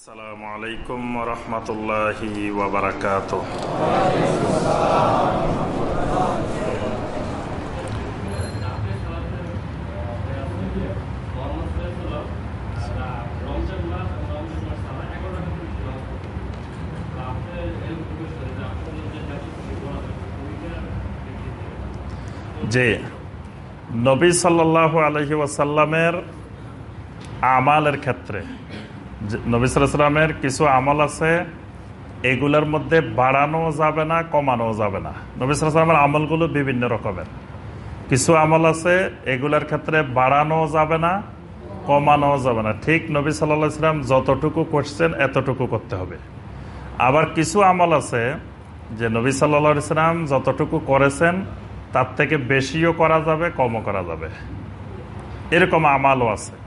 আসসালামু আলাইকুম রহমতুল্লাহি ওবরাকাত যে নবী সাল্লাহ আলহি ওয়াসাল্লামের আমালের ক্ষেত্রে যে- নবী সাল্লামের কিছু আমল আছে, এগুলোর মধ্যে বাড়ানো যাবে না কমানো যাবে না। নবী সাল্লামের আমলগুলো বিভিন্ন রকমের। কিছু আমল আছে, এগুলোর ক্ষেত্রে বাড়ানো যাবে না কমানো যাবে না। ঠিক নবী সাল্লাহ ইসলাম যতটুকু করছেন, এতটুকু করতে হবে। আবার কিছু আমল আছে, যে নবী সাল্লা ইসলাম যতটুকু করেছেন, তার থেকে বেশিও করা যাবে, কমও করা যাবে। এরকম আমালও আছে।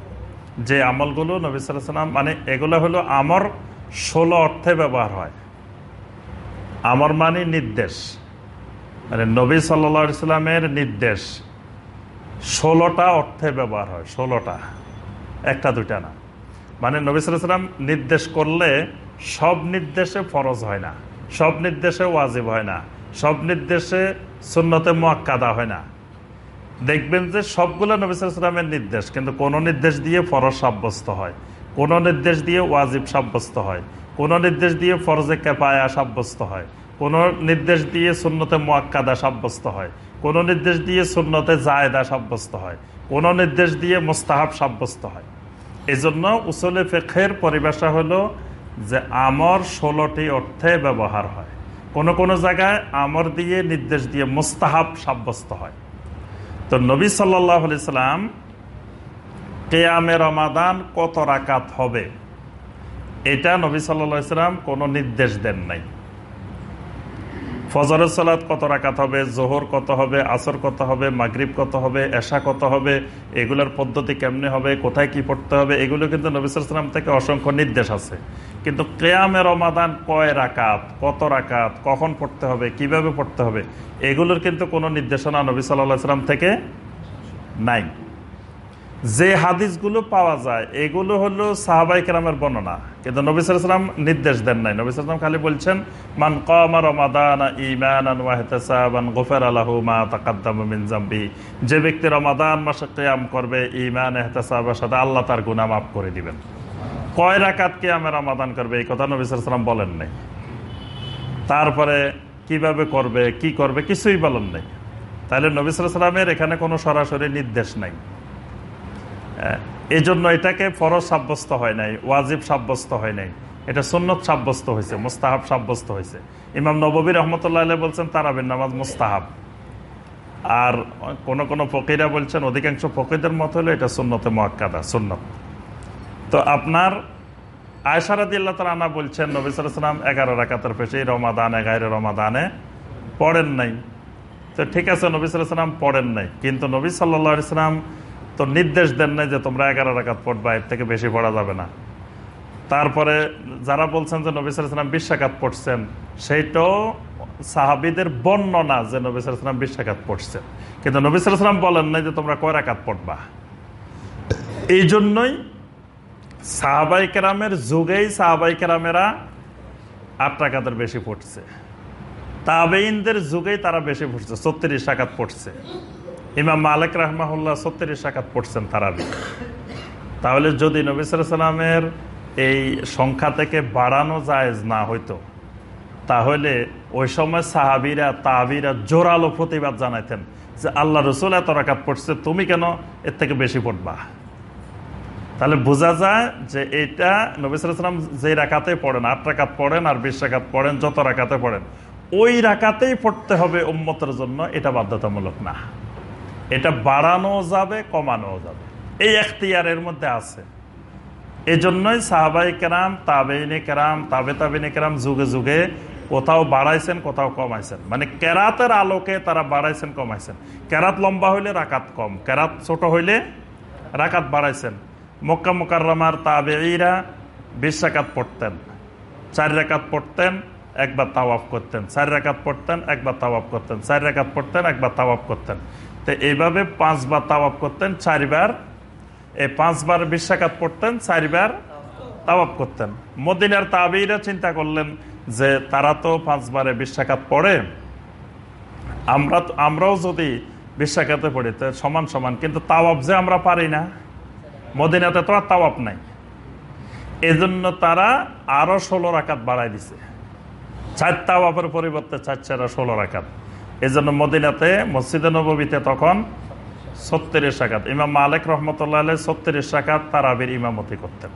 যে আমলগুলো নবী সাল্লাম মানে এগুলো হলো আমর ষোলো অর্থে ব্যবহার হয়। আমর মানে নির্দেশ। মানে নবী সাল্লা ইসলামের নির্দেশ। ষোলোটা অর্থে ব্যবহার হয়, ষোলোটা। একটা, দুইটা না। মানে নবী সাল্লাম নির্দেশ করলে সব নির্দেশে ফরজ হয় না, সব নির্দেশে ওয়াজিব হয় না, সব নির্দেশে সুন্নতে মোয়াক্কাদা হয় না। দেখবেন যে সবগুলো নবী সাল্লামের নির্দেশ, কিন্তু কোন নির্দেশ দিয়ে ফরজ সাব্যস্ত হয়। কোন নির্দেশ দিয়ে ওয়াজিব সাব্যস্ত হয়। কোন নির্দেশ দিয়ে ফরজে কেপায়া সাব্যস্ত হয়। কোন নির্দেশ দিয়ে সুন্নতে মোয়াক্কাদা সাব্যস্ত হয়। কোন নির্দেশ দিয়ে শূন্যতে জায়দা সাব্যস্ত হয়। কোন নির্দেশ দিয়ে মোস্তাহাব সাব্যস্ত হয়। এই জন্য উসলে ফেখের পরিভাষা হলো যে আমর ষোলোটি অর্থে ব্যবহার হয়। কোন কোন জায়গায় আমর দিয়ে নির্দেশ দিয়ে মোস্তাহাব সাব্যস্ত হয়। তো নবী সাল্লাম কেয়ামে রমাদান কত রাকাত হবে? এটা নবী সাল্লাহ সাল্লাম কোনো নির্দেশ দেন নাই। ফজরের সালাদ কত রাকাত হবে, জোহর কত হবে, আসর কত হবে, মাগরিব কত হবে, এশা কত হবে, এগুলোর পদ্ধতি কেমনে হবে, কোথায় কি পড়তে হবে, এগুলো কিন্তু নবী সাল্লাম থেকে অসংখ্য নির্দেশ আছে। কিন্তু কেয়ামে রমাদান কয় রাকাত, কত রাকাত, কখন পড়তে হবে, কীভাবে পড়তে হবে, এগুলোর কিন্তু কোনো নির্দেশনা নবী সাল্লাহ সাল্লাম থেকে নাই। যে হাদিসগুলো পাওয়া যায়, এগুলো হলো সাহাবাই কেরামের বর্ণনা। কিন্তু নবী সাল্লাম নির্দেশ দেন নাই। নবী সাল্লাম খালি বলছেন, মান কামা রমাদান ঈমানান ওয়া ইহতিসাবান গফার আলাহু মা তাকাদ্দামা যে ব্যক্তি রমাদান মাসে কিয়াম করবে, ঈমান, ইহতিসাবের সাথে আল্লাহ তার গুনাহ মাফ করে দিবেন। কয় রাকাত কিয়ামে রমাদান করবে, এই কথা নবী সাল্লাম বলেন নাই। তারপরে কীভাবে করবে, কি করবে কিছুই বলেন নাই। তাহলে নবী সাল্লামের এখানে কোনো সরাসরি নির্দেশ নাই। এই জন্য এটাকে ফরজ সাব্যস্ত হয় নাই, ওয়াজিব সাব্যস্ত হয় নাই। এটা সুন্নত সাব্যস্ত হয়েছে, মুস্তাহাব সাব্যস্ত হয়েছে। ইমাম নবী রহমতুল্লাহ বলছেন, তারাবিন নামাজ মুস্তাহাব। আর কোন কোন ফকিরা বলছেন, অধিকাংশ ফকিদের মত হলো এটা সুন্নতে মোয়াক্কাদা সুন্নত। তো আপনার আয়সারাদিল্লা তার আনা বলছেন, নবী সালাম এগারো রাকাতের পেশে রমাদান এগারো রমাদানে পড়েন নাই। তো ঠিক আছে, নবী সালাম পড়েন নাই। কিন্তু নবী সাল্লা ইসলাম তো নির্দেশ দেন নাই যে তোমরা এগারো রাকাত পড়বা, এর থেকে বেশি পড়া যাবে না। তারপরে যারা বলছেন যে নবী সালাম বিশ পড়ছেন, সেইটাও সাহাবিদের বর্ণনা যে নবী সালাম বিশ রাকাত পড়ছেন। কিন্তু নবী সালাম বলেন নাই যে তোমরা কয় রাকাত পড়বা। এই জন্যই সাহাবাই কেরামের যুগেই সাহাবাই কেরামেরা আট টাকাতের বেশি পড়ছে। তাবেইনদের যুগেই তারা বেশি পড়ছে, ছত্রিশ টাকাত পড়ছে। ইমাম মালিক রহমাহুল্লাহ ছত্রিশ টাকাত পড়ছেন তারাবি। তাহলে যদি নবী সালামের এই সংখ্যা থেকে বাড়ানো জায়েজ না হইতো, তাহলে ওই সময় সাহাবিরা, তাহাবিরা জোরালো প্রতিবাদ জানাইতেন যে আল্লাহ রসুল এত রাকাত পড়ছে, তুমি কেন এর থেকে বেশি পড়বা? তাহলে বোঝা যায় যে এটা নবী সালাম যে রাকাতে পড়েন, আট রাকাত পড়েন আর বিশ রাকাত পড়েন, যত রাকাতে পড়েন, ওই রাকাতেই পড়তে হবে উম্মতের জন্য, এটা বাধ্যতামূলক না। এটা বাড়ানো যাবে কমানো যাবে। এই এখতিয়ারের মধ্যে আছে। এই জন্যই সাহাবাই কেরাম, তাবেইনে কেরাম, তাবে তাবিনে কেরাম যুগে যুগে কোথাও বাড়াইছেন, কোথাও কমাইছেন। মানে কেরাতের আলোকে তারা বাড়াইছেন, কমাইছেন। কেরাত লম্বা হইলে রাকাত কম, কেরাত ছোট হইলে রাকাত বাড়াইছেন। মক্কা মোকাররমার তাবেইরা বিশ রাকাত পড়তেন, চার রেখাত পড়তেন, একবার তাওয়াফ করতেন। চার রেখাত পড়তেন, একবার তাওয়াফ করতেন। চার রেখাত পড়তেন, একবার তাওয়াফ করতেন। তো এইভাবে পাঁচবার তাওয়াফ করতেন, চারবার, এই পাঁচবার বিশ্বাকাত পড়তেন চারবার তাওয়াব করতেন। মদিনার তাবিরা চিন্তা করলেন যে তারা তো পাঁচবারে বিশ্বাকাত পড়ে, আমরা আমরাও যদি বিশ্বাকাতে পড়ি, তো সমান সমান, কিন্তু তাওয়াব যে আমরা পারি না, মদিনাতে তো আর তাওয়াব নাই। এজন্য তারা আরও ষোলো রাকাত বাড়াই দিছে। চার তাওয়াবের পরিবর্তে চার চারা ষোলো রাকাত। এই জন্য মদিনাতে, মসজিদে নবীতে তখন সত্তরের সাকাত ইমাম মালিক রহমতুল্লাহ সত্তরের সাকাত তারাবির ইমামতি করতেন।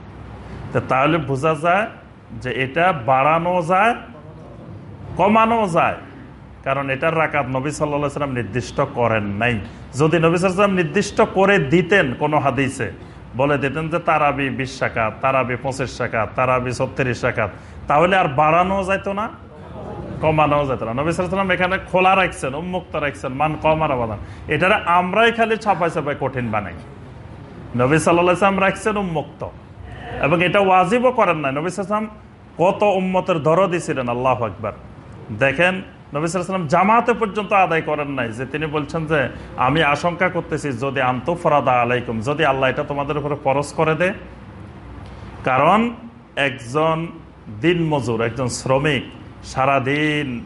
তো তাহলে বোঝা যায় যে এটা বাড়ানো যায়, কমানো যায়। কারণ এটার রাকাত নবী সাল্লাহ সাল্লাম নির্দিষ্ট করেন নাই। যদি নবী সাল্লাম নির্দিষ্ট করে দিতেন কোনো হাদিসে, বলে দিতেন যে তারাবি বিশ শাকাত তারাবি পঁচিশ শাকাত তারাবি ছত্রিশ শাকাত তাহলে আর বাড়ানো যাইতো না। কমানো যেত না। নবী সাল্লাম এখানে খোলা রাখছেন, উন্মুক্ত রাখছেন, মান কমার আবাদান এটারে আমরাই খালি ছাপাই ছাপাই কঠিন বানাই। নবী সাল্লাম রাখছেন উন্মুক্ত। এবং এটা ওয়াজিবও করেন নাই। নবী সাল্লাম কত উম্মতের ধরো দিছিলেন আল্লাহ একবার দেখেন, নবী সাল্লাম জামাতে পর্যন্ত আদায় করেন নাই যে তিনি বলছেন যে, আমি আশঙ্কা করতেছি, যদি আন্ত ফরাদা আলাইকুম, যদি আল্লাহ এটা তোমাদের উপরে পরশ করে দে। কারণ একজন দিন মজুর একজন শ্রমিক সারাদিন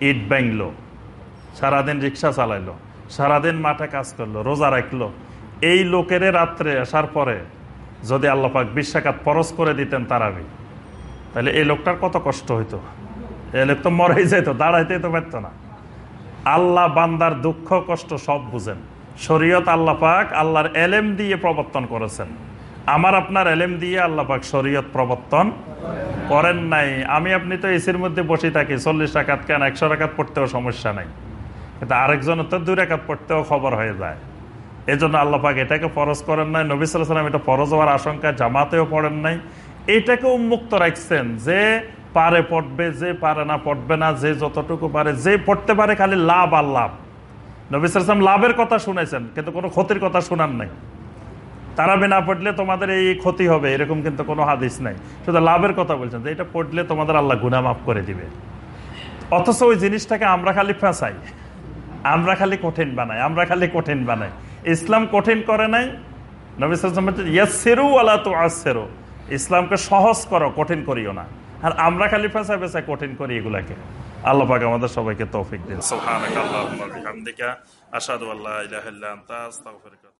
ইট ব্যাংলো সারাদিন রিক্সা চালাইলো, সারাদিন মাঠে কাজ করল, রোজা রাখল। এই লোকের রাত্রে আসার পরে যদি আল্লাপাক বিশ্বাকাত পরশ করে দিতেন তারাবি, তাহলে এই লোকটার কত কষ্ট হইতো? এই লোক তো মরেই যেত দাঁড়াইতেই তো পারতো না। আল্লাহ বান্দার দুঃখ কষ্ট সব বুঝেন। শরীয়ত আল্লাহ পাক আল্লাহর এলেম দিয়ে প্রবর্তন করেছেন। আমার আপনার এলেম দিয়ে আল্লাহ পাক শরীয়ত প্রবর্তন করেন নাই। আমি আপনি তো এসির মধ্যে বসে থাকি, চল্লিশ টাকাত কেন? একশো টাকাত পড়তেও সমস্যা নাই। কিন্তু আরেকজনের তো দুই টাকাত পড়তেও খবর হয়ে যায়। এই জন্য আল্লাহ পাক এটাকে ফরজ করেন নাই। নবী সাল্লাম এটা ফরজ হওয়ার আশঙ্কা, জামাতেও পড়েন নাই। এটাকে উন্মুক্ত রাখছেন যে পারে পড়বে, যে পারে না পড়বে না, যে যতটুকু পারে, যে পড়তে পারে খালি লাভ আর লাভ। নবী সাল্লাম লাভের কথা শুনেছেন, কিন্তু কোনো ক্ষতির কথা শোনান নাই। তারাবি না পড়লে তোমাদের এই ক্ষতি হবে, এরকম কিন্তু কোনো হাদিস নাই। শুধু লাভের কথা বলছেন যে এটা পড়লে তোমাদের আল্লাহ গুনা মাফ করে দিবে। অথচ ওই জিনিসটাকে আমরা খালি ফেঁসাই, আমরা খালি কঠিন বানাই, আমরা খালি কঠিন বানাই। ইসলাম কঠিন করে নাই ইসলামকে সহজ করো, কঠিন করিও না। আর আমরা খালি ফেঁসা ফেঁসা কঠিন করি এগুলাকে। আল্লাহ পাক আমাদের সবাইকে তৌফিক দিন। আস্তাগফিরুকা।